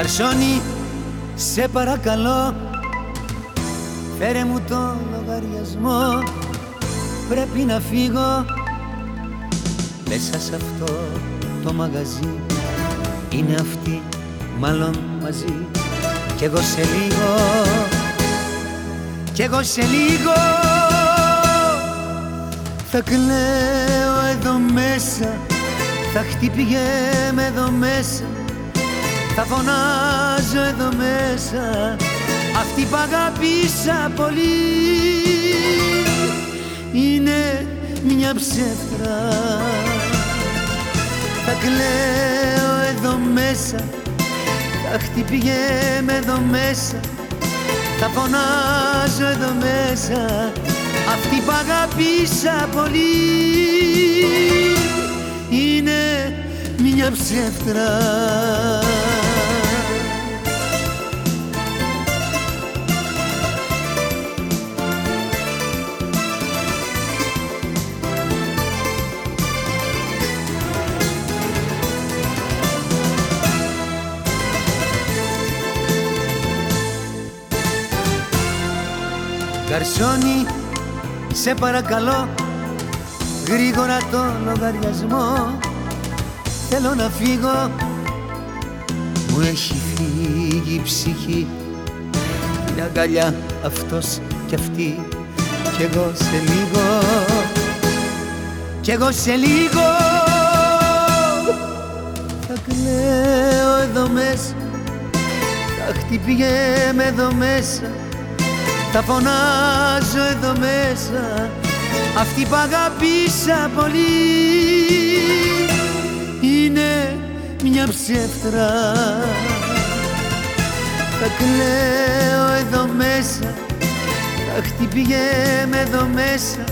Καρσόνι, σε παρακαλώ. Φέρε μου το λογαριασμό. Πρέπει να φύγω. Μέσα σε αυτό το μαγαζί Είναι αυτή μάλλον μαζί. Κι εγώ σε λίγο Κι εγώ σε λίγο. Θα κλαίω εδώ μέσα. Θα χτυπιέμαι εδώ μέσα θα φωνάζω εδώ μέσα. Αυτή που αγάπησα πολύ είναι μια ψεύτρα. Θα κλαίω εδώ μέσα. Θα χτυπιέμαι εδώ μέσα. Θα φωνάζω εδώ μέσα. Αυτή που αγάπησα πολύ είναι μια ψεύτρα Καρσόνι, σε παρακαλώ γρήγορα το λογαριασμό. Θέλω να φύγω. Μου έχει φύγει η ψυχή. Την αγκαλιά αυτός κι αυτή. Κι εγώ σε λίγο. Κι εγώ σε λίγο. Θα κλαίω εδώ μέσα. Θα χτυπιέμαι εδώ μέσα θα φωνάζω εδώ μέσα αυτή που αγάπησα πολύ. Είναι μια ψεύτρα. Θα κλαίω εδώ μέσα θα χτυπιέμαι εδώ μέσα.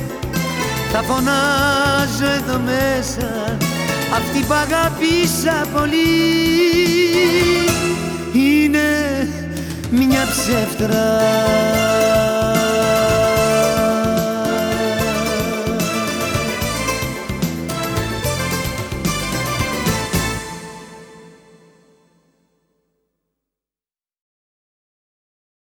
Θα φωνάζω εδώ μέσα αυτή που αγάπησα πολύ. Είναι μια ψεύτρα